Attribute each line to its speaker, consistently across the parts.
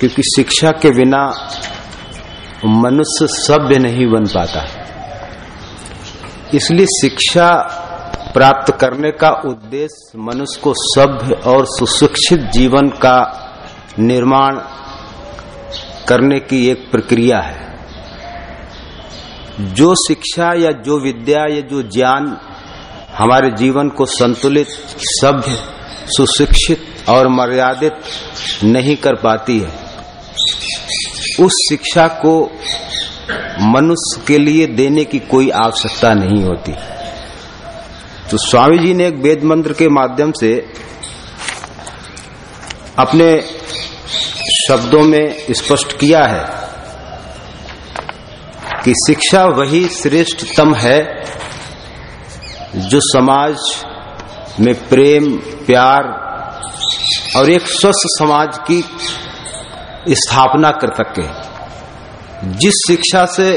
Speaker 1: क्योंकि शिक्षा के बिना मनुष्य सभ्य नहीं बन पाता इसलिए शिक्षा प्राप्त करने का उद्देश्य मनुष्य को सभ्य और सुशिक्षित जीवन का निर्माण करने की एक प्रक्रिया है। जो शिक्षा या जो विद्या या जो ज्ञान हमारे जीवन को संतुलित, सभ्य, सुशिक्षित और मर्यादित नहीं कर पाती है उस शिक्षा को मनुष्य के लिए देने की कोई आवश्यकता नहीं होती। तो स्वामी जी ने एक वेद मंत्र के माध्यम से अपने शब्दों में स्पष्ट किया है कि शिक्षा वही श्रेष्ठतम है जो समाज में प्रेम, प्यार और एक स्वस्थ समाज की स्थापना कर सके। जिस शिक्षा से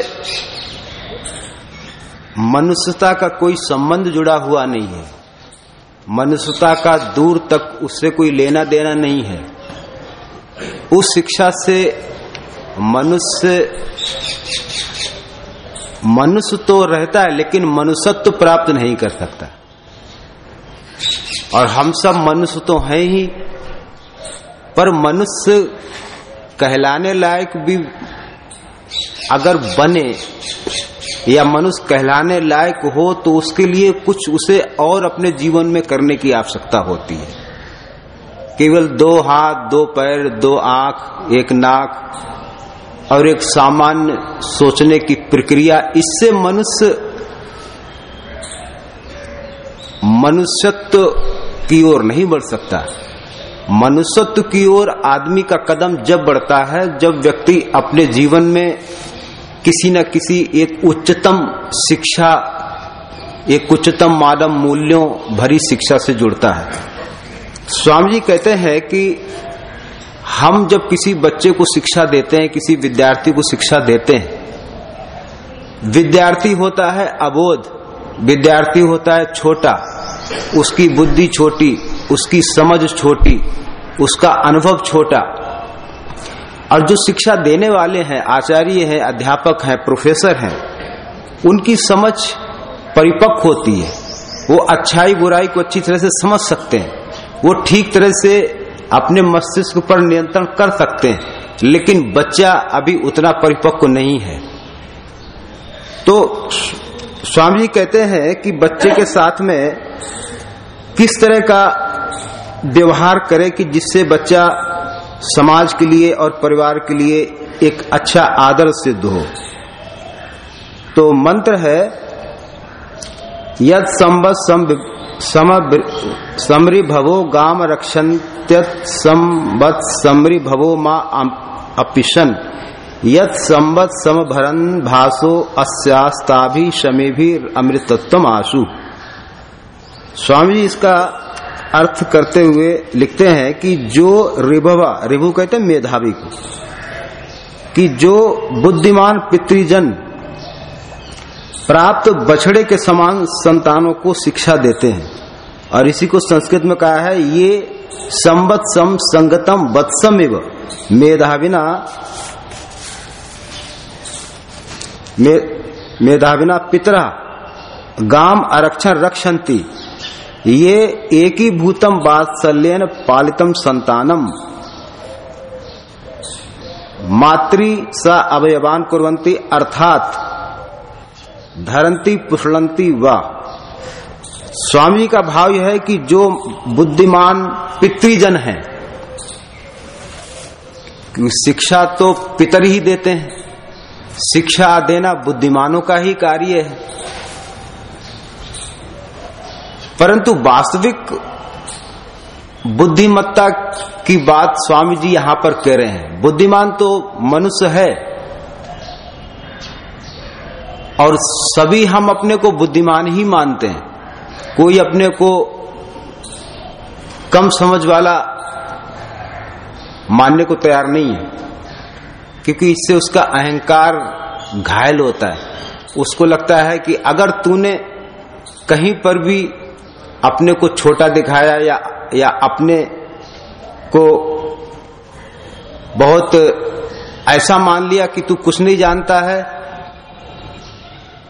Speaker 1: मनुष्यता का कोई संबंध जुड़ा हुआ नहीं है, मनुष्यता का दूर तक उससे कोई लेना देना नहीं है, उस शिक्षा से मनुष्य मनुष्य तो रहता है, लेकिन मनुष्यत्व प्राप्त नहीं कर सकता। और हम सब मनुष्य तो हैं ही, पर मनुष्य कहलाने लायक भी अगर बने या मनुष्य कहलाने लायक हो तो उसके लिए कुछ उसे और अपने जीवन में करने की आवश्यकता होती है। केवल दो हाथ, दो पैर, दो आँख, एक नाक और एक सामान्य सोचने की प्रक्रिया, इससे मनुष्य मनुष्यत्व की ओर नहीं बढ़ सकता। मनुष्यत्व की ओर आदमी का कदम जब बढ़ता है, जब व्यक्ति अपने जीवन में किसी न किसी एक उच्चतम शिक्षा, एक उच्चतम मानव मूल्यों भरी शिक्षा से जुड़ता है। स्वामी जी कहते हैं कि हम जब किसी बच्चे को शिक्षा देते हैं, किसी विद्यार्थी को शिक्षा देते हैं, विद्यार्थी होता है अबोध, विद्यार्थी होता है छोटा, उसकी बुद्धि छोटी, उसकी समझ छोटी उसका अनुभव छोटा। और जो शिक्षा देने वाले हैं, आचार्य हैं, अध्यापक हैं, प्रोफेसर हैं, उनकी समझ परिपक्व होती है। वो अच्छाई बुराई को अच्छी तरह से समझ सकते हैं। वो ठीक तरह से अपने मस्तिष्क पर नियंत्रण कर सकते हैं। लेकिन बच्चा अभी उतना परिपक्व नहीं है। तो स्वामी जी कहते हैं कि बच्चे के साथ में किस तरह का व्यवहार करे कि जिससे बच्चा समाज के लिए और परिवार के लिए एक अच्छा आदर सिद्ध हो। तो मंत्र है, यद संबत समरी भवो गाम रक्षन संबत समरी भवो माँ अपिशन, यद संबत समभरन भासो अस्यास्ता भी शमी भी अमृतत्व आशु स्वामी जी, इसका अर्थ करते हुए लिखते हैं कि जो रिभवा रिभु कहते हैं मेधावी को कि जो बुद्धिमान पितृजन प्राप्त बछड़े के समान संतानों को शिक्षा देते हैं। और इसी को संस्कृत में कहा है ये संबत सम संगतम वत्सम एव मेधाविना मे, मेधाविना पितरा गाम आरक्षण रक्षंती ये एक ही भूतम वात्सल्यन पालितम संतानम मातृ स अवयवान कुरंती अर्थात धरंती पुष्लंती व। स्वामी का भाव यह है कि जो बुद्धिमान पितृजन है, शिक्षा तो पितर ही देते हैं। शिक्षा देना बुद्धिमानों का ही कार्य है। परंतु वास्तविक बुद्धिमत्ता की बात स्वामी जी यहाँ पर कह रहे हैं। बुद्धिमान तो मनुष्य है और सभी हम अपने को बुद्धिमान ही मानते हैं। कोई अपने को कम समझ वाला मानने को तैयार नहीं है, क्योंकि इससे उसका अहंकार घायल होता है। उसको लगता है कि अगर तूने कहीं पर भी अपने को छोटा दिखाया या या अपने को बहुत ऐसा मान लिया कि तू कुछ नहीं जानता है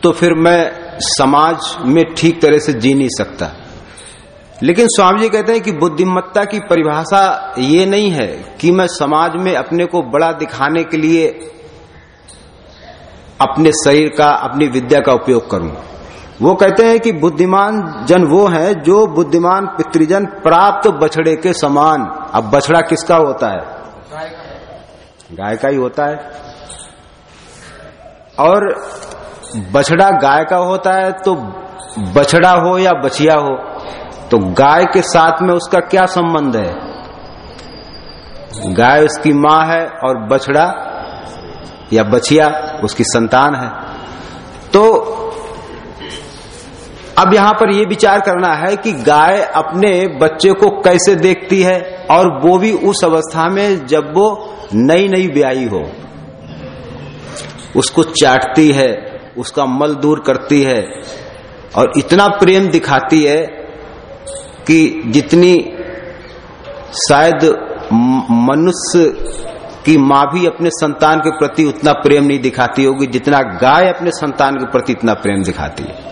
Speaker 1: तो फिर मैं समाज में ठीक तरह से जी नहीं सकता। लेकिन स्वामी जी कहते हैं कि बुद्धिमत्ता की परिभाषा ये नहीं है कि मैं समाज में अपने को बड़ा दिखाने के लिए अपने शरीर का, अपनी विद्या का उपयोग करूँ। वो कहते हैं कि बुद्धिमान जन वो है जो बुद्धिमान पितृजन प्राप्त बछड़े के समान। अब बछड़ा किसका होता है? गाय का ही होता है। और बछड़ा गाय का होता है तो बछड़ा हो या बछिया हो तो गाय के साथ में उसका क्या संबंध है? गाय उसकी माँ है और बछड़ा या बछिया उसकी संतान है। तो अब यहाँ पर यह विचार करना है कि गाय अपने बच्चे को कैसे देखती है और वो भी उस अवस्था में जब वो नई नई ब्याई हो। उसको चाटती है, उसका मल दूर करती है और इतना प्रेम दिखाती है कि जितनी शायद मनुष्य की माँ भी अपने संतान के प्रति उतना प्रेम नहीं दिखाती होगी, जितना गाय अपने संतान के प्रति इतना प्रेम दिखाती है।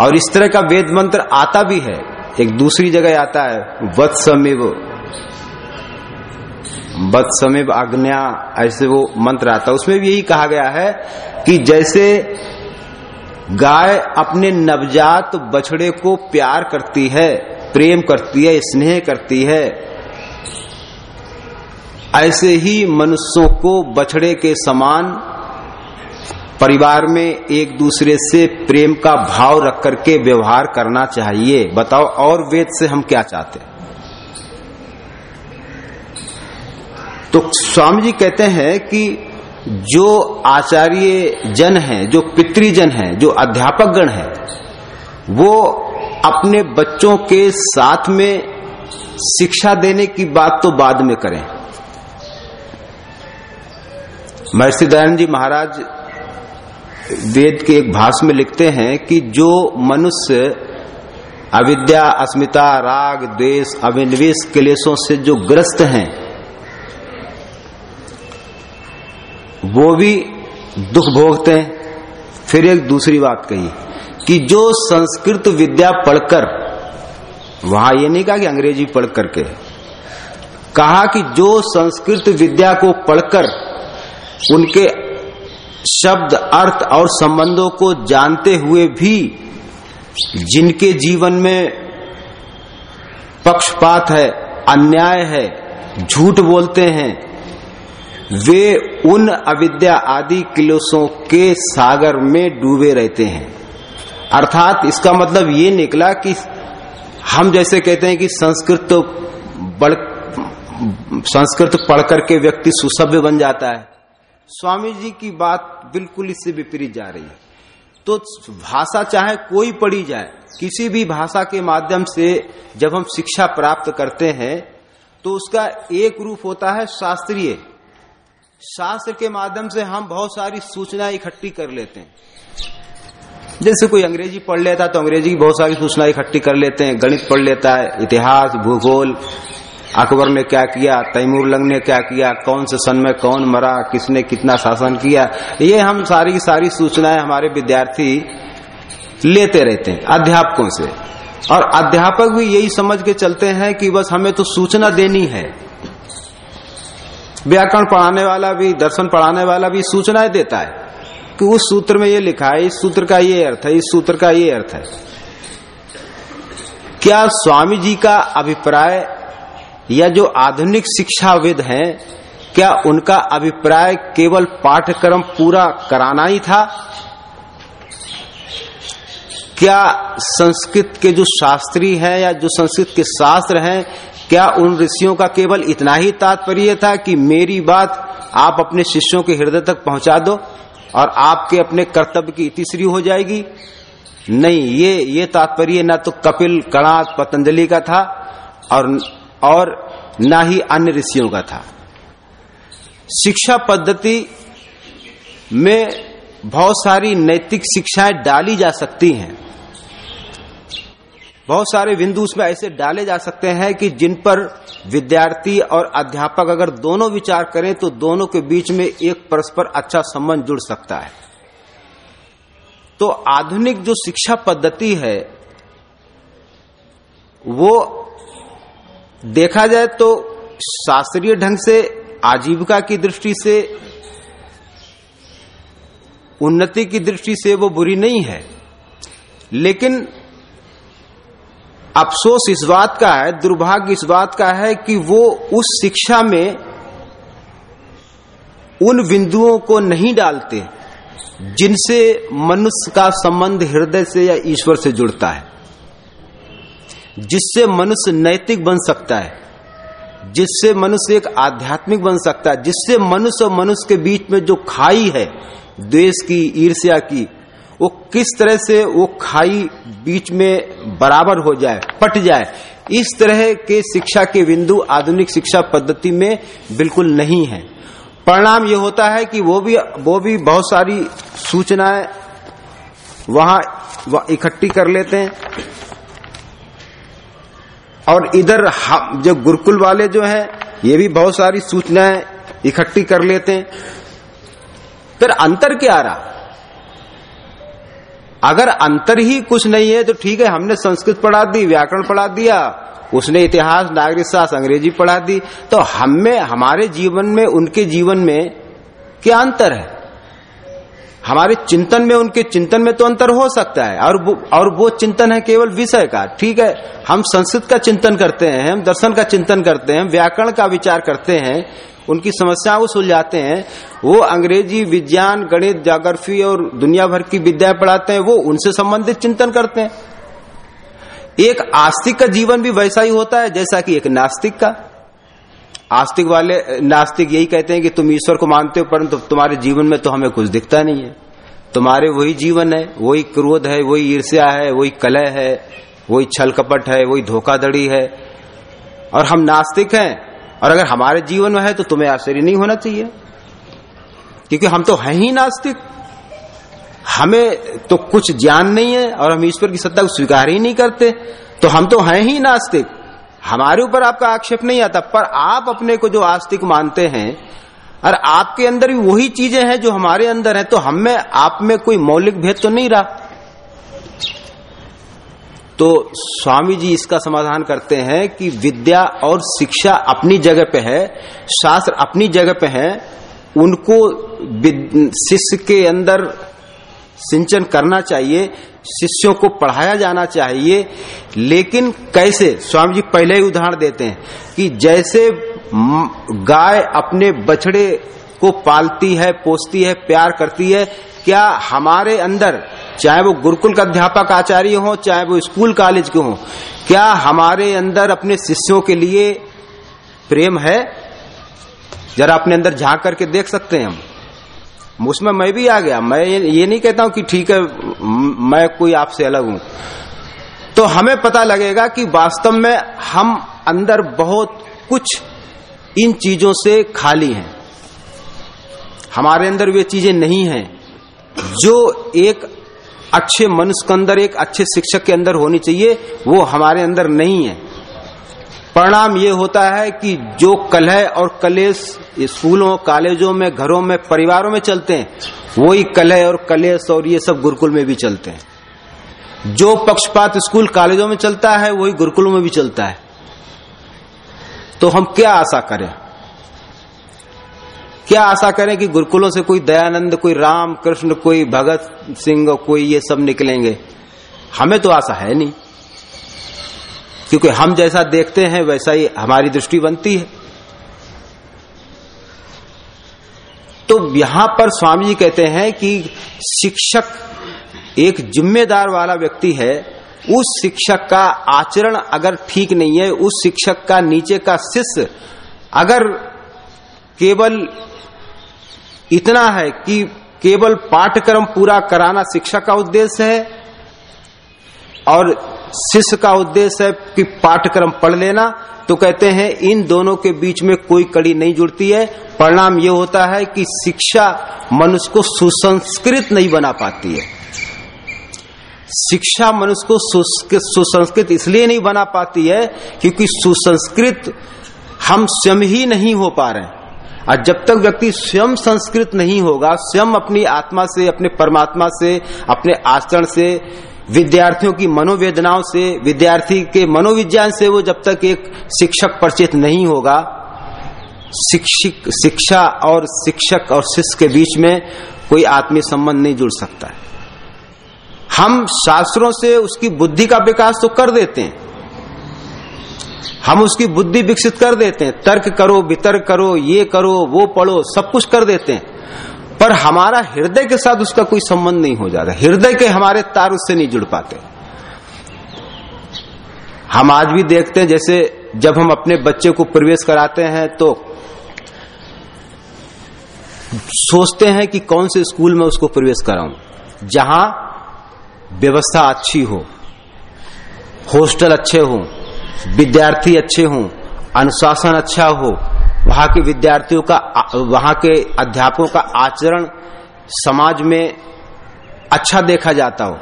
Speaker 1: और इस तरह का वेद मंत्र आता भी है। एक दूसरी जगह आता है, वत्समिव। वत्समिव आज्ञा ऐसे वो मंत्र आता है। उसमें भी यही कहा गया है कि जैसे गाय अपने नवजात बछड़े को प्यार करती है, प्रेम करती है, स्नेह करती है, ऐसे ही मनुष्यों को बछड़े के समान परिवार में एक दूसरे से प्रेम का भाव रख करके व्यवहार करना चाहिए। बताओ और वेद से हम क्या चाहते हैं? तो स्वामी जी कहते हैं कि जो आचार्य जन हैं, जो पितृजन हैं, जो अध्यापक गण हैं, वो अपने बच्चों के साथ में शिक्षा देने की बात तो बाद में करें। महर्षि दयानंद जी महाराज वेद के एक भाष में लिखते हैं कि जो मनुष्य अविद्या, अस्मिता, राग, द्वेष, अविनिवेश क्लेशों से जो ग्रस्त हैं, वो भी दुख भोगते हैं। फिर एक दूसरी बात कही कि जो संस्कृत विद्या पढ़कर, वहाँ ये नहीं कहा कि अंग्रेज़ी पढ़ करके, कहा कि जो संस्कृत विद्या को पढ़कर, उनके शब्द अर्थ और संबंधों को जानते हुए भी जिनके जीवन में पक्षपात है, अन्याय है, झूठ बोलते हैं, वे उन अविद्या आदि क्लेशों के सागर में डूबे रहते हैं। अर्थात इसका मतलब ये निकला कि हम जैसे कहते हैं कि संस्कृत तो बड़ संस्कृत पढ़ करके व्यक्ति सुसभ्य बन जाता है। स्वामी जी की बात बिल्कुल इससे विपरीत जा रही है। तो भाषा चाहे कोई पढ़ी जाए, किसी भी भाषा के माध्यम से जब हम शिक्षा प्राप्त करते हैं तो उसका एक रूप होता है शास्त्रीय। शास्त्र के माध्यम से हम बहुत सारी सूचना इकट्ठी कर लेते हैं। जैसे कोई अंग्रेज़ी पढ़ लेता है तो अंग्रेज़ी की बहुत सारी सूचना इकट्ठी कर लेते हैं। गणित पढ़ लेता है, इतिहास, भूगोल अकबर ने क्या किया? तैमूर लंग ने क्या किया? कौन से सन में कौन मरा? किसने कितना शासन किया? ये हम सारी सारी सूचनाएँ हमारे विद्यार्थी लेते रहते हैं, अध्यापकों से। और अध्यापक भी यही समझ के चलते हैं कि बस हमें तो सूचना देनी है। व्याकरण पढ़ाने वाला भी, दर्शन पढ़ाने वाला भी सूचनाएँ देता है कि उस सूत्र में ये लिखा है, इस सूत्र का ये अर्थ है, इस सूत्र का ये अर्थ है। क्या स्वामी जी का अभिप्राय या जो आधुनिक शिक्षाविद हैं, क्या उनका अभिप्राय केवल पाठ्यक्रम पूरा कराना ही था? क्या संस्कृत के जो शास्त्री हैं या जो संस्कृत के शास्त्र हैं, क्या उन ऋषियों का केवल इतना ही तात्पर्य था कि मेरी बात आप अपने शिष्यों के हृदय तक पहुँचा दो और आपके अपने कर्तव्य की इतिश्री हो जाएगी? नहीं, ये ये तात्पर्य न तो कपिल कणाद पतंजलि का था और और न ही अन्य ऋषियों का था। शिक्षा पद्धति में बहुत सारी नैतिक शिक्षाएँ डाली जा सकती हैं। बहुत सारे बिंदु उसमें ऐसे डाले जा सकते हैं कि जिन पर विद्यार्थी और अध्यापक अगर दोनों विचार करें तो दोनों के बीच में एक परस्पर अच्छा संबंध जुड़ सकता है। तो आधुनिक जो शिक्षा पद्धति है, वो देखा जाए तो शास्त्रीय ढंग से, आजीविका की दृष्टि से, उन्नति की दृष्टि से वो बुरी नहीं है। लेकिन अफसोस इस बात का है, दुर्भाग्य इस बात का है कि वो उस शिक्षा में उन बिंदुओं को नहीं डालते जिनसे मनुष्य का संबंध हृदय से या ईश्वर से जुड़ता है। जिससे मनुष्य नैतिक बन सकता है, जिससे मनुष्य एक आध्यात्मिक बन सकता है, जिससे मनुष्य और मनुष्य के बीच में जो खाई है, द्वेष की, ईर्ष्या की, वो किस तरह से वो खाई बीच में बराबर हो जाए, पट जाए, इस तरह के शिक्षा के बिंदु आधुनिक शिक्षा पद्धति में बिल्कुल नहीं है। परिणाम ये होता है कि वो भी वो भी बहुत सारी सूचनाएँ वहाँ इकट्ठी कर लेते हैं। और इधर जो गुरुकुल वाले जो है, ये भी बहुत सारी सूचनाएँ इकट्ठी कर लेते हैं। फिर अंतर क्या आ रहा? अगर अंतर ही कुछ नहीं है तो ठीक है, हमने संस्कृत पढ़ा दी, व्याकरण पढ़ा दिया, उसने इतिहास, नागरिक शास्त्र, अंग्रेज़ी पढ़ा दी तो हमें, हमारे जीवन में, उनके जीवन में क्या अंतर है? हमारे चिंतन में, उनके चिंतन में तो अंतर हो सकता है। और वो और वो चिंतन है केवल विषय का। ठीक है? हम संस्कृत का चिंतन करते हैं, हम दर्शन का चिंतन करते हैं, व्याकरण का विचार करते हैं, उनकी समस्याओं को सुलझाते हैं, वो अंग्रेज़ी, विज्ञान, गणित जागरफी और दुनिया भर की विद्याएँ पढ़ाते हैं, वो उनसे संबंधित चिंतन करते हैं। एक आस्तिक का जीवन भी वैसा ही होता है, जैसा कि एक नास्तिक का। आस्तिक वाले, नास्तिक यही कहते हैं कि तुम ईश्वर को मानते हो, परंतु तुम्हारे जीवन में तो हमें कुछ दिखता नहीं है। तुम्हारे वही जीवन है, वही क्रोध है, वही ईर्ष्या है, वही कलह है, वही छल कपट है, वही धोखाधड़ी है। और हम नास्तिक हैं, और अगर हमारे जीवन में है तो तुम्हें आश्चर्य नहीं होना चाहिए। क्योंकि हम तो हैं ही नास्तिक। हमें तो कुछ ज्ञान नहीं है, और हम ईश्वर की सत्ता को स्वीकार ही नहीं करते। तो हम तो हैं ही नास्तिक। हमारे ऊपर आपका आक्षेप नहीं आता, पर आप अपने को जो आस्तिक मानते हैं, और आपके अंदर भी वही चीज़ें हैं जो हमारे अंदर है तो हम में आप में कोई मौलिक भेद तो नहीं रहा? तो स्वामी जी इसका समाधान करते हैं कि विद्या और शिक्षा अपनी जगह पे है, शास्त्र अपनी जगह पे है, उनको शिष्य के अंदर सिंचन करना चाहिए शिष्यों को पढ़ाया जाना चाहिए, लेकिन कैसे? स्वामी जी पहले ही उदाहरण देते हैं कि जैसे गाय अपने बछड़े को पालती है, पोसती है, प्यार करती है, क्या हमारे अंदर, चाहे वो गुरुकुल का अध्यापक आचार्य हो, चाहे वो स्कूल कॉलेज के हो, क्या हमारे अंदर अपने शिष्यों के लिए प्रेम है? जरा अपने अंदर झाँक करके देख सकते हैं हम। उसमें मैं भी आ गया। मैं ये नहीं कहता हूँ कि ठीक है मैं कोई आपसे अलग हूँ। तो हमें पता लगेगा कि वास्तव में हम अंदर बहुत कुछ इन चीज़ों से खाली हैं। हमारे अंदर वे चीज़ें नहीं हैं जो एक अच्छे मनुष्य के अंदर, एक अच्छे शिक्षक के अंदर होनी चाहिए, वो हमारे अंदर नहीं है। परिणाम ये होता है कि जो कलह और कलेश स्कूलों, कॉलेजों में, घरों में, परिवारों में चलते हैं, वही कलह और कलेश और ये सब गुरुकुल में भी चलते हैं। जो पक्षपात स्कूल, कॉलेजों में चलता है, वही गुरुकुलों में भी चलता है। तो हम क्या आशा करें? क्या आशा करें कि गुरुकुलों से कोई दयानंद, कोई राम, कृष्ण, कोई भगत सिंह, कोई ये सब निकलेंगे? हमें तो आशा है नहीं। क्योंकि हम जैसा देखते हैं, वैसा ही हमारी दृष्टि बनती है। तो यहाँ पर स्वामी जी कहते हैं कि शिक्षक एक जिम्मेदार वाला व्यक्ति है। उस शिक्षक का आचरण अगर ठीक नहीं है, उस शिक्षक का नीचे का शिष्य अगर केवल इतना है कि केवल पाठ्यक्रम पूरा कराना शिक्षक का उद्देश्य है, और शिष्य का उद्देश्य है कि पाठ्यक्रम पढ़ लेना। तो कहते हैं, इन दोनों के बीच में कोई कड़ी नहीं जुड़ती है। परिणाम ये होता है कि शिक्षा मनुष्य को सुसंस्कृत नहीं बना पाती है। शिक्षा मनुष्य को सुसंस्कृत इसलिए नहीं बना पाती है क्योंकि सुसंस्कृत हम स्वयं ही नहीं हो पा रहे हैं। और जब तक व्यक्ति स्वयं संस्कृत नहीं होगा, स्वयं अपनी आत्मा से, अपने परमात्मा से, अपने आचरण से विद्यार्थियों की मनोवेदनाओं से, विद्यार्थी के मनोविज्ञान से वो जब तक एक शिक्षक परिचित नहीं होगा, शिक्षक, शिक्षा और शिक्षक और शिष्य के बीच में कोई आत्मीय संबंध नहीं जुड़ सकता है। हम शास्त्रों से उसकी बुद्धि का विकास तो कर देते हैं। हम उसकी बुद्धि विकसित कर देते हैं। तर्क करो, वितर्क करो, ये करो, वो पढ़ो, सब कुछ कर देते हैं। पर हमारा हृदय के साथ उसका कोई संबंध नहीं हो जाता। हृदय के हमारे तार उससे नहीं जुड़ पाते। हम आज भी देखते हैं, जैसे जब हम अपने बच्चे को प्रवेश कराते हैं तो सोचते हैं कि कौन से स्कूल में उसको प्रवेश कराऊं, जहाँ व्यवस्था अच्छी हो, हॉस्टल अच्छे हो, विद्यार्थी अच्छे हों, अनुशासन अच्छा हो वहाँ के विद्यार्थियों का, वहाँ के अध्यापकों का आचरण समाज में अच्छा देखा जाता हो।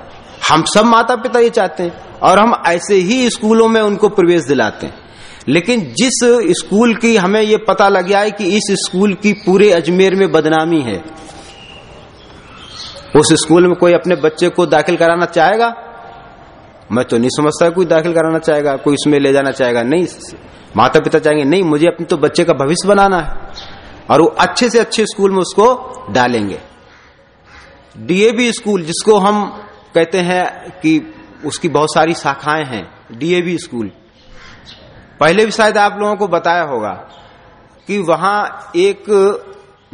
Speaker 1: हम सब माता पिता ये चाहते हैं और हम ऐसे ही स्कूलों में उनको प्रवेश दिलाते हैं। लेकिन जिस स्कूल की हमें ये पता लग गया है कि इस स्कूल की पूरे अजमेर में बदनामी है। उस स्कूल में कोई अपने बच्चे को दाखिल कराना चाहेगा? मैं तो नहीं समझता कोई दाखिल कराना चाहेगा, कोई इसमें ले जाना चाहेगा। नहीं माता पिता चाहेंगे नहीं, मुझे अपने तो बच्चे का भविष्य बनाना है। और वो अच्छे से अच्छे स्कूल में उसको डालेंगे। डीएवी स्कूल, जिसको हम कहते हैं कि उसकी बहुत सारी शाखाएँ हैं डीएवी स्कूल। पहले भी शायद आप लोगों को बताया होगा कि वहाँ एक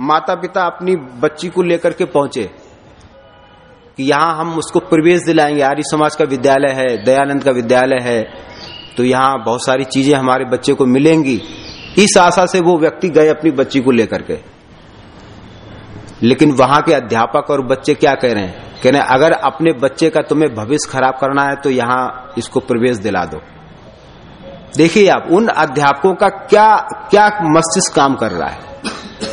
Speaker 1: माता पिता अपनी बच्ची को लेकर के पहुँचे, कि यहाँ हम उसको प्रवेश दिलाएँगे। आर्य समाज का विद्यालय है, दयानंद का विद्यालय है तो यहाँ बहुत सारी चीज़ें हमारे बच्चे को मिलेंगी। इस आशा से वो व्यक्ति गए अपनी बच्ची को लेकर के। लेकिन वहाँ के अध्यापक और बच्चे क्या कह रहे हैं? कह रहे अगर अपने बच्चे का तुम्हें भविष्य खराब करना है तो यहाँ इसको प्रवेश दिला दो। देखिए आप, उन अध्यापकों का क्या क्या मस्तिष्क काम कर रहा है?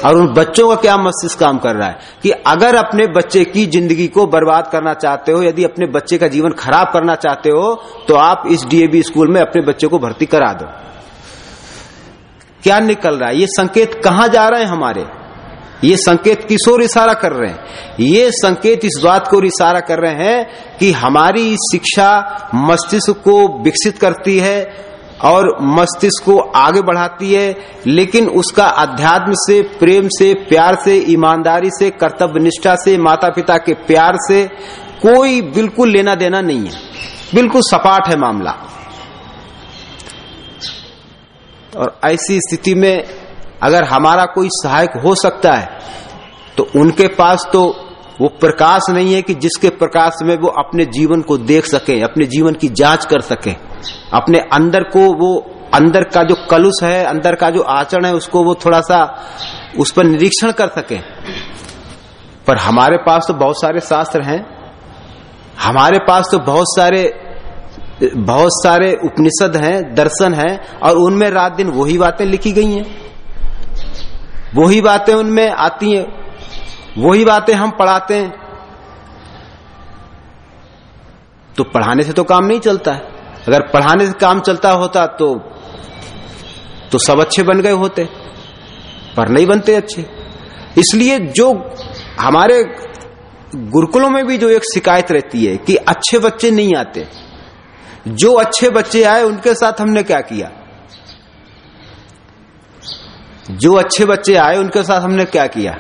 Speaker 1: और उन बच्चों का क्या मस्तिष्क काम कर रहा है? कि अगर अपने बच्चे की ज़िंदगी को बर्बाद करना चाहते हो, यदि अपने बच्चे का जीवन खराब करना चाहते हो तो आप इस डीएबी स्कूल में अपने बच्चे को भर्ती करा दो। क्या निकल रहा है? ये संकेत कहाँ जा रहे हैं हमारे? ये संकेत किस ओर इशारा कर रहे हैं? ये संकेत इस बात को इशारा कर रहे हैं कि हमारी शिक्षा मस्तिष्क को विकसित करती है और मस्तिष्क को आगे बढ़ाती है, लेकिन उसका अध्यात्म से, प्रेम से, प्यार से, ईमानदारी से, कर्तव्य निष्ठा से माता पिता के प्यार से कोई बिल्कुल लेना देना नहीं है। बिल्कुल सपाट है मामला। और ऐसी स्थिति में अगर हमारा कोई सहायक हो सकता है तो उनके पास तो वो प्रकाश नहीं है कि जिसके प्रकाश में वो अपने जीवन को देख सके, अपने जीवन की जाँच कर सके। अपने अंदर को वो, अंदर का जो कलुष है, अंदर का जो आचरण है, उसको वो थोड़ा सा उस पर निरीक्षण कर सके। पर हमारे पास तो बहुत सारे शास्त्र हैं। हमारे पास तो बहुत सारे बहुत सारे उपनिषद हैं, दर्शन हैं, और उनमें रात दिन वही बातें लिखी गई हैं। वही बातें उनमें आती हैं। वही बातें हम पढ़ाते हैं। तो पढ़ाने से तो काम नहीं चलता है। अगर पढ़ाने से काम चलता होता तो तो सब अच्छे बन गए होते। पर नहीं बनते अच्छे। इसलिए जो हमारे गुरुकुलों में भी जो एक शिकायत रहती है कि अच्छे बच्चे नहीं आते। जो अच्छे बच्चे आए, उनके साथ हमने क्या किया? जो अच्छे बच्चे आए, उनके साथ हमने क्या किया?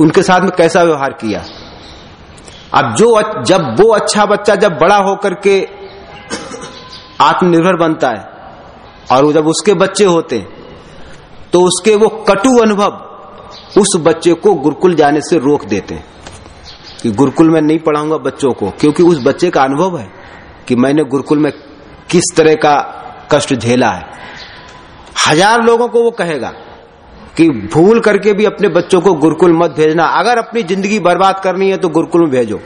Speaker 1: उनके साथ में कैसा व्यवहार किया? अब जो जब वो अच्छा बच्चा जब बड़ा होकर के आत्मनिर्भर बनता है, और जब उसके बच्चे होते तो उसके वो कटु अनुभव उस बच्चे को गुरुकुल जाने से रोक देते हैं। कि गुरुकुल में नहीं पढ़ाऊँगा बच्चों को, क्योंकि उस बच्चे का अनुभव है कि मैंने गुरुकुल में किस तरह का कष्ट झेला है। हज़ार लोगों को वो कहेगा कि भूल करके भी अपने बच्चों को गुरुकुल मत भेजना। अगर अपनी ज़िंदगी बर्बाद करनी है तो गुरुकुल में भेजो।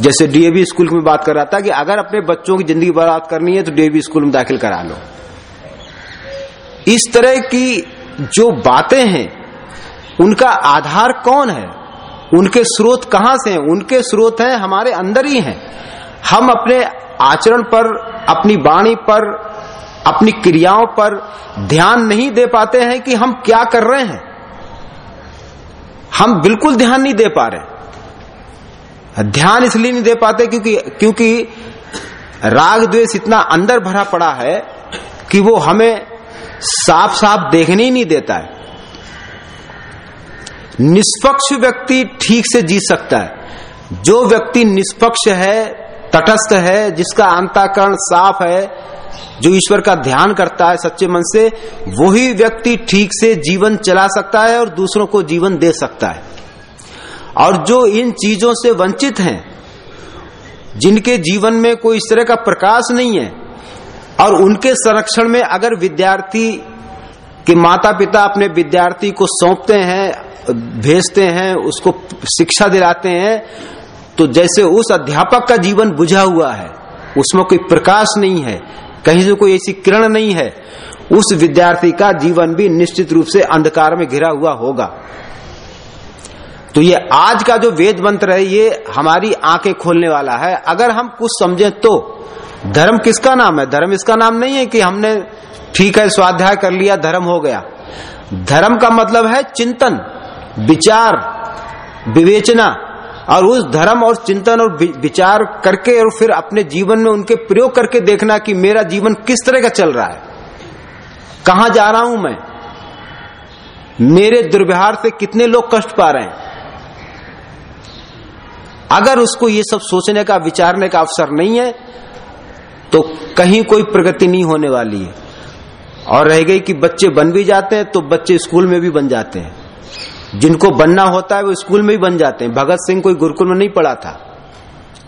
Speaker 1: जैसे डीएवी स्कूल में बात कर रहा था कि अगर अपने बच्चों की ज़िंदगी बर्बाद करनी है तो डीएवी स्कूल में दाखिल करा लो। इस तरह की जो बातें हैं, उनका आधार कौन है? उनके स्रोत कहाँ से हैं? उनके स्रोत हैं, हमारे अंदर ही हैं। हम अपने आचरण पर, अपनी वाणी पर अपनी क्रियाओं पर ध्यान नहीं दे पाते हैं कि हम क्या कर रहे हैं। हम बिल्कुल ध्यान नहीं दे पा रहे ध्यान इसलिए नहीं दे पाते क्योंकि क्योंकि राग द्वेष इतना अंदर भरा पड़ा है कि वो हमें साफ़ साफ़ देखने ही नहीं देता है। निष्पक्ष व्यक्ति ठीक से जी सकता है। जो व्यक्ति निष्पक्ष है, तटस्थ है, जिसका अंताकरण साफ़ है जो ईश्वर का ध्यान करता है सच्चे मन से, वही व्यक्ति ठीक से जीवन चला सकता है और दूसरों को जीवन दे सकता है। और जो इन चीज़ों से वंचित हैं, जिनके जीवन में कोई इस तरह का प्रकाश नहीं है, और उनके संरक्षण में अगर विद्यार्थी के माता पिता अपने विद्यार्थी को सौंपते हैं, भेजते हैं, उसको शिक्षा दिलाते हैं तो जैसे उस अध्यापक का जीवन बुझा हुआ है, उसमें कोई प्रकाश नहीं है। कहीं से कोई ऐसी किरण नहीं है। उस विद्यार्थी का जीवन भी निश्चित रूप से अंधकार में घिरा हुआ होगा। तो ये आज का जो वेद मंत्र है, ये हमारी आँखें खोलने वाला है। अगर हम कुछ समझें तो। धर्म किसका नाम है? धर्म इसका नाम नहीं है कि हमने ठीक है, स्वाध्याय कर लिया, धर्म हो गया। धर्म का मतलब है चिंतन, विचार, विवेचना। और उस धर्म और चिंतन और विचार करके और फिर अपने जीवन में उनके प्रयोग करके देखना कि मेरा जीवन किस तरह का चल रहा है। कहा जा रहा हूँ मैं? मेरे दुर्व्यवहार से कितने लोग कष्ट पा रहे हैं? अगर उसको ये सब सोचने का, विचारने का अवसर नहीं है तो कहीं कोई प्रगति नहीं होने वाली है। और रह गई कि बच्चे बन भी जाते हैं तो बच्चे स्कूल में भी बन जाते हैं। जिनको बनना होता है, वो स्कूल में ही बन जाते हैं। भगत सिंह कोई गुरुकुल में नहीं पढ़ा था।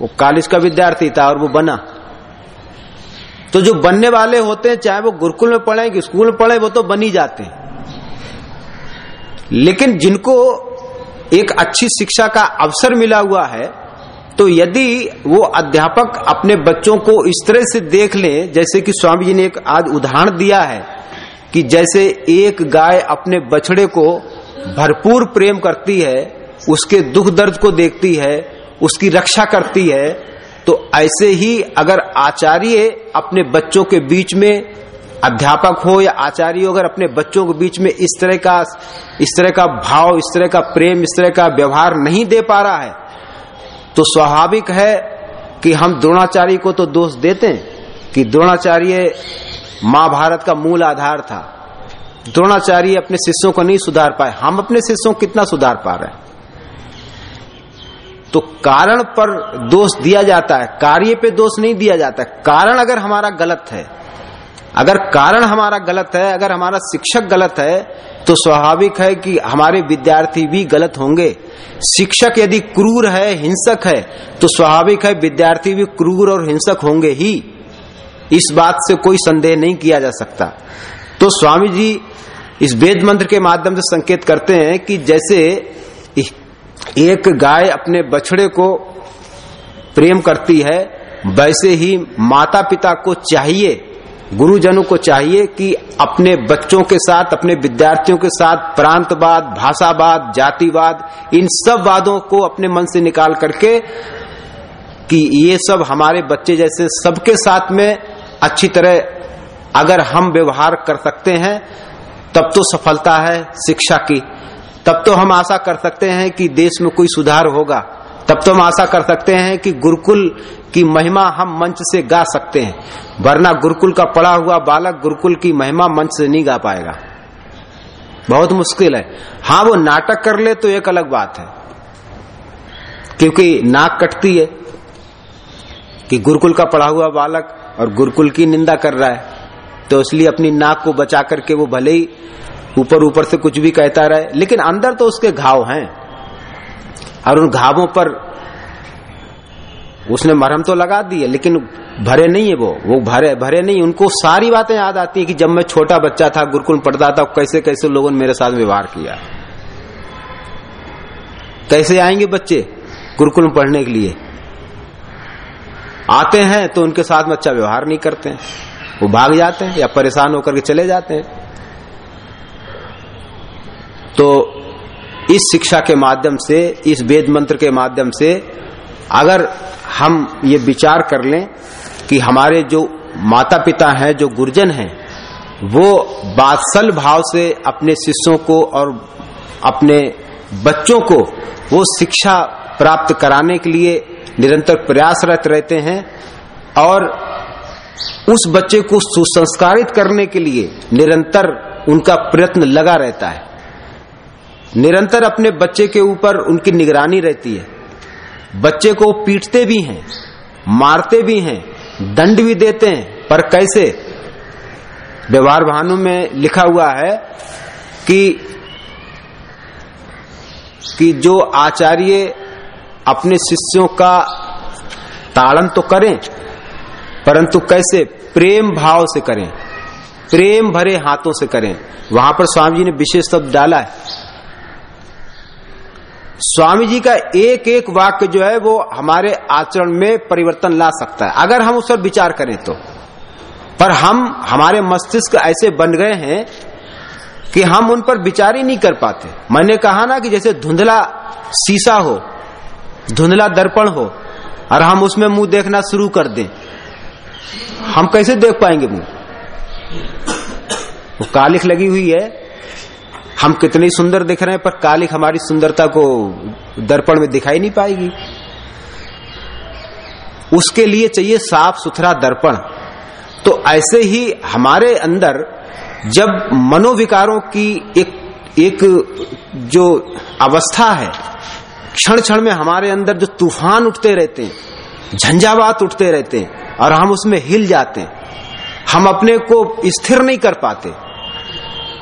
Speaker 1: वो कॉलेज का विद्यार्थी था और वो बना। तो जो बनने वाले होते हैं, चाहे वो गुरुकुल में पढ़े कि स्कूल में पढ़े, वो तो बन ही जाते हैं। लेकिन जिनको एक अच्छी शिक्षा का अवसर मिला हुआ है तो यदि वो अध्यापक अपने बच्चों को इस तरह से देख लें, जैसे कि स्वामी जी ने एक आज उदाहरण दिया है, कि जैसे एक गाय अपने बछड़े को भरपूर प्रेम करती है, उसके दुख दर्द को देखती है, उसकी रक्षा करती है तो ऐसे ही अगर आचार्य अपने बच्चों के बीच में अध्यापक हो या आचार्य अगर अपने बच्चों के बीच में इस तरह का, इस तरह का भाव, इस तरह का प्रेम, इस तरह का व्यवहार नहीं दे पा रहा है तो स्वाभाविक है कि हम द्रोणाचार्य को तो दोष देते हैं कि द्रोणाचार्य महाभारत का मूल आधार था। द्रोणाचार्य अपने शिष्यों को नहीं सुधार पाए। हम अपने शिष्यों को कितना सुधार पा रहे हैं? तो कारण पर दोष दिया जाता है। कार्य पे दोष नहीं दिया जाता कारण अगर हमारा गलत है, अगर कारण हमारा गलत है, अगर हमारा शिक्षक गलत है तो स्वाभाविक है कि हमारे विद्यार्थी भी गलत होंगे। शिक्षक यदि क्रूर है, हिंसक है तो स्वाभाविक है विद्यार्थी भी क्रूर और हिंसक होंगे ही। इस बात से कोई संदेह नहीं किया जा सकता। तो स्वामी जी इस वेद मंत्र के माध्यम से संकेत करते हैं कि जैसे एक गाय अपने बछड़े को प्रेम करती है, वैसे ही माता पिता को चाहिए, गुरुजनों को चाहिए कि अपने बच्चों के साथ, अपने विद्यार्थियों के साथ प्रांतवाद, भाषावाद, जातिवाद, इन सब वादों को अपने मन से निकाल करके कि ये सब हमारे बच्चे जैसे सबके साथ में अच्छी तरह अगर हम व्यवहार कर सकते हैं तब तो सफलता है शिक्षा की। तब तो हम आशा कर सकते हैं कि देश में कोई सुधार होगा। तब तो हम आशा कर सकते हैं कि गुरुकुल की महिमा हम मंच से गा सकते हैं। वरना गुरुकुल का पढ़ा हुआ बालक गुरुकुल की महिमा मंच से नहीं गा पाएगा। बहुत मुश्किल है। हाँ वो नाटक कर ले तो एक अलग बात है। क्योंकि नाक कटती है कि गुरुकुल का पढ़ा हुआ बालक और गुरुकुल की निंदा कर रहा है। तो इसलिए अपनी नाक को बचा करके वो भले ही ऊपर ऊपर से कुछ भी कहता रहे, लेकिन अंदर तो उसके घाव हैं। और उन घावों पर उसने मरहम तो लगा दी है, लेकिन भरे नहीं है वो। वो भरे भरे नहीं, उनको सारी बातें याद आती है कि जब मैं छोटा बच्चा था, गुरुकुल पढ़ता था, कैसे कैसे लोगों ने मेरे साथ व्यवहार किया। कैसे आएँगे बच्चे गुरुकुल पढ़ने के लिए? आते हैं तो उनके साथ में अच्छा व्यवहार नहीं करते हैं। वो भाग जाते हैं या परेशान होकर के चले जाते हैं। तो इस शिक्षा के माध्यम से, इस वेद मंत्र के माध्यम से अगर हम ये विचार कर लें कि हमारे जो माता पिता हैं, जो गुरुजन हैं, वो बात्सल भाव से अपने शिष्यों को और अपने बच्चों को वो शिक्षा प्राप्त कराने के लिए निरंतर प्रयासरत रहते हैं और उस बच्चे को सुसंस्कारित करने के लिए निरंतर उनका प्रयत्न लगा रहता है। निरंतर अपने बच्चे के ऊपर उनकी निगरानी रहती है। बच्चे को पीटते भी हैं, मारते भी हैं, दंड भी देते हैं, पर कैसे? व्यवहार भानु में लिखा हुआ है कि कि जो आचार्य अपने शिष्यों का ताड़न तो करें परंतु कैसे प्रेम भाव से करें, प्रेम भरे हाथों से करें। वहाँ पर स्वामी जी ने विशेष शब्द डाला है। स्वामी जी का एक एक वाक्य जो है वो हमारे आचरण में परिवर्तन ला सकता है। अगर हम उस पर विचार करें तो। पर हम, हमारे मस्तिष्क ऐसे बन गए हैं कि हम उन पर विचार ही नहीं कर पाते। मैंने कहा ना कि जैसे धुंधला शीशा हो, धुंधला दर्पण हो, और हम उसमें मुँह देखना शुरू कर दें। हम कैसे देख पाएँगे मुँह? वो कालिख लगी हुई है। हम कितनी सुंदर दिख रहे हैं, पर कालिक हमारी सुंदरता को दर्पण में दिखाई नहीं पाएगी। उसके लिए चाहिए साफ़ सुथरा दर्पण। तो ऐसे ही हमारे अंदर जब मनोविकारों की एक एक जो अवस्था है क्षण क्षण में हमारे अंदर जो तूफ़ान उठते रहते हैं झंझावात उठते रहते हैं और हम उसमें हिल जाते हैं। हम अपने को स्थिर नहीं कर पाते।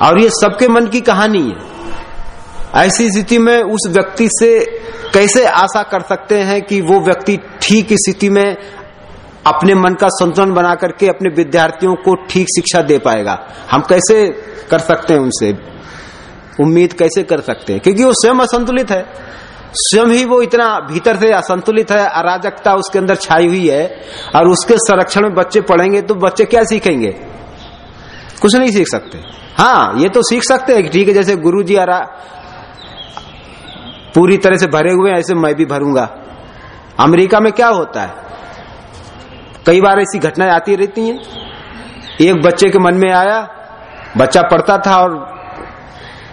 Speaker 1: और ये सबके मन की कहानी है। ऐसी स्थिति में उस व्यक्ति से कैसे आशा कर सकते हैं कि वो व्यक्ति ठीक स्थिति में अपने मन का संतुलन बना करके अपने विद्यार्थियों को ठीक शिक्षा दे पाएगा? हम कैसे कर सकते हैं उनसे? उम्मीद कैसे कर सकते हैं? क्योंकि वो स्वयं असंतुलित है। स्वयं ही वो इतना भीतर से असंतुलित है, अराजकता उसके अंदर छाई हुई है, और उसके संरक्षण में बच्चे पढ़ेंगे तो बच्चे क्या सीखेंगे? कुछ नहीं सीख सकते। हाँ ये तो सीख सकते हैं ठीक है, जैसे गुरु जी आ पूरी तरह से भरे हुए ऐसे मैं भी भरूँगा। अमेरिका में क्या होता है? कई बार ऐसी घटनाएँ आती रहती हैं। एक बच्चे के मन में आया, बच्चा पढ़ता था और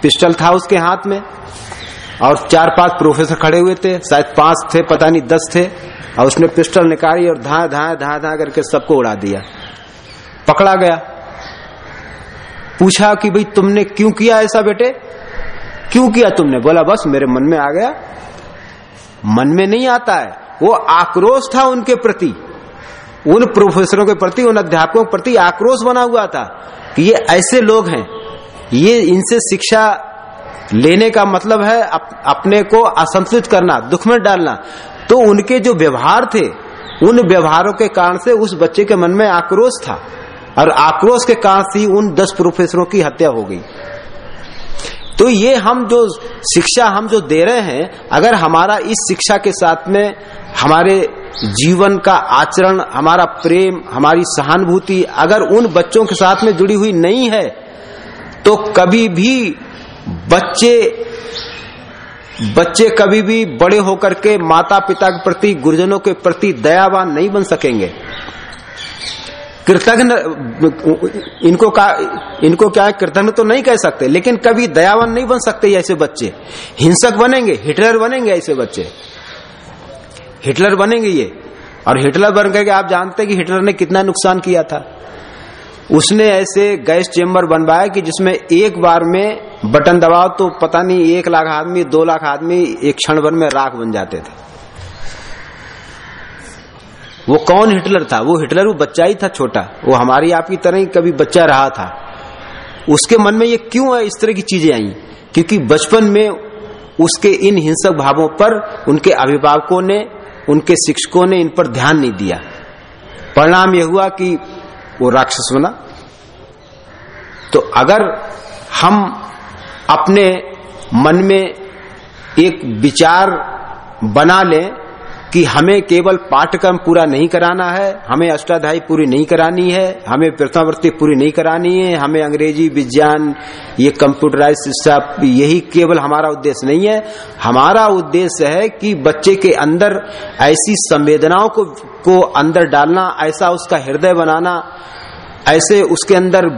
Speaker 1: पिस्टल था उसके हाथ में। और चार पाँच प्रोफेसर खड़े हुए थे, शायद पाँच थे, पता नहीं, दस थे, और उसने पिस्टल निकाली और धा धा धा धा करके सबको उड़ा दिया। पकड़ा गया। पूछा कि भाई, तुमने क्यों किया ऐसा बेटे? क्यों किया तुमने? बोला, बस मेरे मन में आ गया। मन में नहीं आता है। वो आक्रोश था उनके प्रति। उन प्रोफेसरों के प्रति, उन अध्यापकों के प्रति आक्रोश बना हुआ था कि ये ऐसे लोग हैं। ये इनसे शिक्षा लेने का मतलब है अप, अपने को असंतुलित करना दुख में डालना। तो उनके जो व्यवहार थे उन व्यवहारों के कारण से उस बच्चे के मन में आक्रोश था। और आक्रोश के कारण से उन दस प्रोफेसरों की हत्या हो गई। तो ये हम जो शिक्षा हम जो दे रहे हैं अगर हमारा इस शिक्षा के साथ में हमारे जीवन का आचरण हमारा प्रेम हमारी सहानुभूति अगर उन बच्चों के साथ में जुड़ी हुई नहीं है तो कभी भी बच्चे बच्चे कभी भी बड़े होकर के माता पिता के प्रति, गुरुजनों के प्रति दयावान नहीं बन सकेंगे। कृतज्ञ, इनको का, इनको क्या है, कृतज्ञ तो नहीं कह सकते, लेकिन कभी दयावान नहीं बन सकते ऐसे बच्चे। हिंसक बनेंगे, हिटलर बनेंगे ऐसे बच्चे। हिटलर बनेंगे ये। और हिटलर बन गए आप जानते हैं कि हिटलर ने कितना नुकसान किया था। उसने ऐसे गैस चेम्बर बनवाया कि जिसमें एक बार में बटन दबाओ तो पता नहीं, एक लाख आदमी, दो लाख आदमी एक क्षण भर में राख बन जाते थे। वो कौन हिटलर था? वो हिटलर वो बच्चा ही था छोटा। वो हमारी आपकी तरह ही कभी बच्चा रहा था। उसके मन में ये क्यों है? इस तरह की चीज़ें आई। क्योंकि बचपन में उसके इन हिंसक भावों पर उनके अभिभावकों ने, उनके शिक्षकों ने इन पर ध्यान नहीं दिया। परिणाम यह हुआ कि वो राक्षस बना। तो अगर हम अपने मन में एक विचार बना लें कि हमें केवल पाठ्यक्रम पूरा नहीं कराना है, हमें अष्टाध्यायी पूरी नहीं करानी है, हमें प्रथमावृत्ति पूरी नहीं करानी है, हमें अंग्रेज़ी, विज्ञान, ये कंप्यूटराइज शिक्षा, यही केवल हमारा उद्देश्य नहीं है। हमारा उद्देश्य है कि बच्चे के अंदर ऐसी संवेदनाओं को को अंदर डालना, ऐसा उसका हृदय बनाना, ऐसे उसके अंदर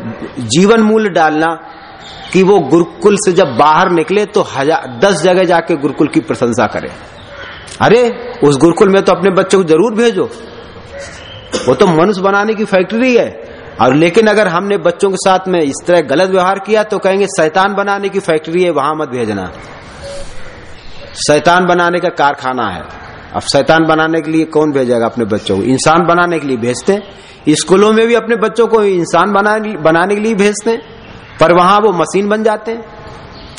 Speaker 1: जीवन मूल्य डालना कि वो गुरुकुल से जब बाहर निकले तो हज़ार दस जगह जाके गुरुकुल की प्रशंसा करे। अरे, उस गुरुकुल में तो अपने बच्चों को ज़रूर भेजो। वो तो मनुष्य बनाने की फैक्ट्री है। और लेकिन अगर हमने बच्चों के साथ में इस तरह गलत व्यवहार किया तो कहेंगे, शैतान बनाने की फैक्ट्री है, वहाँ मत भेजना। शैतान बनाने का कारखाना है। अब शैतान बनाने के लिए कौन भेजेगा अपने बच्चों को? इंसान बनाने के लिए भेजते हैं। स्कूलों में भी अपने बच्चों को इंसान बनाने के लिए भेजते हैं। पर वहाँ वो मशीन बन जाते हैं।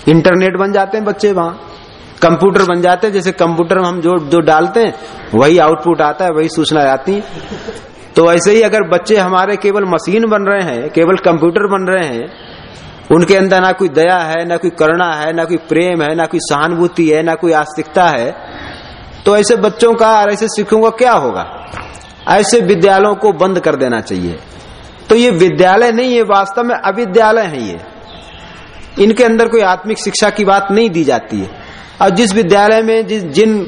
Speaker 1: इंटरनेट बन जाते हैं बच्चे वहाँ। कंप्यूटर बन जाते हैं, जैसे कंप्यूटर में हम जो जो डालते हैं, वही आउटपुट आता है, वही सूचना आती है। तो ऐसे ही अगर बच्चे हमारे केवल मशीन बन रहे हैं, केवल कंप्यूटर बन रहे हैं, उनके अंदर ना कोई दया है, ना कोई करुणा है, ना कोई प्रेम है, ना कोई सहानुभूति है, ना कोई आस्तिकता है तो ऐसे बच्चों का और ऐसे शिक्षकों का क्या होगा? ऐसे विद्यालयों को बंद कर देना चाहिए। तो ये विद्यालय नहीं है वास्तव में अविद्यालय है ये। इनके अंदर कोई आत्मिक शिक्षा की बात नहीं दी जाती है। और जिस विद्यालय में जिस, जिन,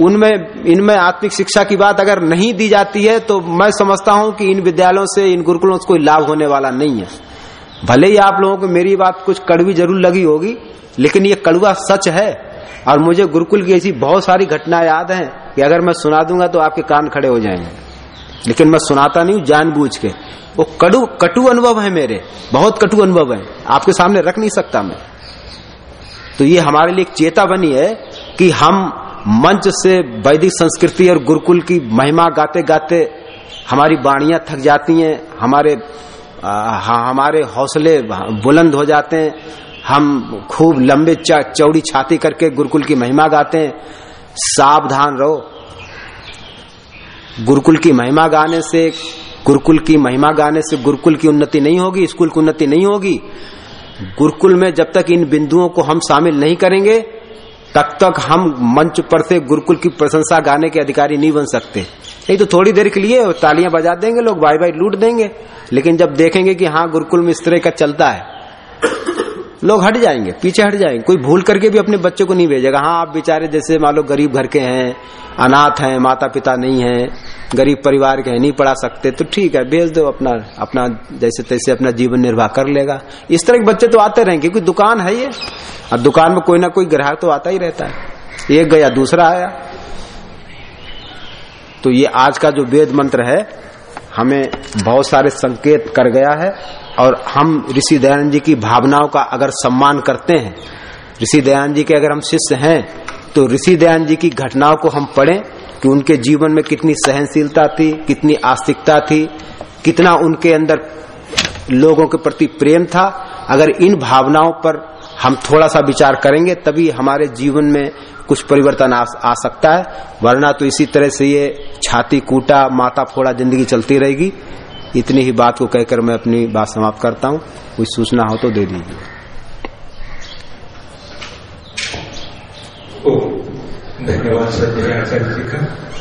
Speaker 1: उनमें, इनमें आत्मिक शिक्षा की बात अगर नहीं दी जाती है तो मैं समझता हूँ कि इन विद्यालयों से, इन गुरुकुलों से कोई लाभ होने वाला नहीं है। भले ही आप लोगों को मेरी बात कुछ कड़वी ज़रूर लगी होगी, लेकिन ये कड़वा सच है। और मुझे गुरुकुल की ऐसी बहुत सारी घटनाएँ याद हैं कि अगर मैं सुना दूँगा तो आपके कान खड़े हो जाएँगे। लेकिन मैं सुनाता नहीं हूँ जानबूझ के। वो कड़ू, कटु अनुभव है मेरे। बहुत कटु अनुभव है। आपके सामने रख नहीं सकता मैं। तो ये हमारे लिए एक चेता बनी है कि हम मंच से वैदिक संस्कृति और गुरुकुल की महिमा गाते गाते हमारी बाणियाँ थक जाती हैं हमारे आ, हमारे हौसले बुलंद हो जाते हैं हम खूब लंबे चौड़ी छाती करके गुरुकुल की महिमा गाते हैं। सावधान रहो। गुरुकुल की महिमा गाने से गुरुकुल की महिमा गाने से गुरुकुल की उन्नति नहीं होगी स्कूल की उन्नति नहीं होगी। गुरुकुल में जब तक इन बिंदुओं को हम शामिल नहीं करेंगे, तब तक हम मंच पर से गुरुकुल की प्रशंसा गाने के अधिकारी नहीं बन सकते। नहीं तो थोड़ी देर के लिए तालियाँ बजा देंगे, लोग बाई बाई लूट देंगे। लेकिन जब देखेंगे कि हाँ गुरुकुल में इस तरह का चलता है लोग हट जाएँगे, पीछे हट जाएँगे। कोई भूल करके भी अपने बच्चों को नहीं भेजेगा। हाँ आप बेचारे जैसे मान लो गरीब घर के हैं, अनाथ हैं माता पिता नहीं है, गरीब परिवार के हैं, नहीं पढ़ा सकते तो ठीक है, भेज दो अपना अपना जैसे तैसे अपना जीवन निर्वाह कर लेगा। इस तरह के बच्चे तो आते रहेंगे क्योंकि दुकान है ये? और दुकान में कोई ना कोई ग्राहक तो आता ही रहता है। एक गया, दूसरा आया। तो ये आज का जो वेद मंत्र है, हमें बहुत सारे संकेत कर गया है। और हम ऋषि दयानंद जी की भावनाओं का अगर सम्मान करते हैं ऋषि दयानंद जी के अगर हम शिष्य हैं तो ऋषि दयानंद जी की घटनाओं को हम पढ़ें कि उनके जीवन में कितनी सहनशीलता थी कितनी आस्तिकता थी कितना उनके अंदर लोगों के प्रति प्रेम था। अगर इन भावनाओं पर हम थोड़ा सा विचार करेंगे तभी हमारे जीवन में कुछ परिवर्तन आ, आ सकता है। वरना तो इसी तरह से ये छाती कूटा माता फोड़ा ज़िंदगी चलती रहेगी। इतनी ही बात को कहकर मैं अपनी बात समाप्त करता हूँ। कोई सूचना हो तो दे दीजिए।
Speaker 2: धन्यवाद जी का।